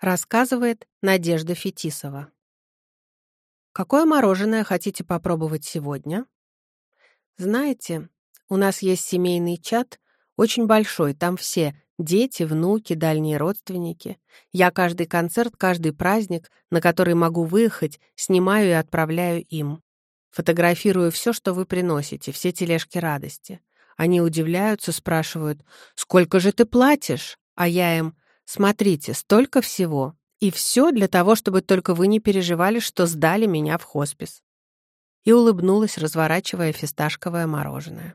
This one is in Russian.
Рассказывает Надежда Фетисова. Какое мороженое хотите попробовать сегодня? Знаете, у нас есть семейный чат, очень большой, там все дети, внуки, дальние родственники. Я каждый концерт, каждый праздник, на который могу выехать, снимаю и отправляю им. Фотографирую все, что вы приносите, все тележки радости. Они удивляются, спрашивают, «Сколько же ты платишь?» А я им, «Смотрите, столько всего. И все для того, чтобы только вы не переживали, что сдали меня в хоспис». И улыбнулась, разворачивая фисташковое мороженое.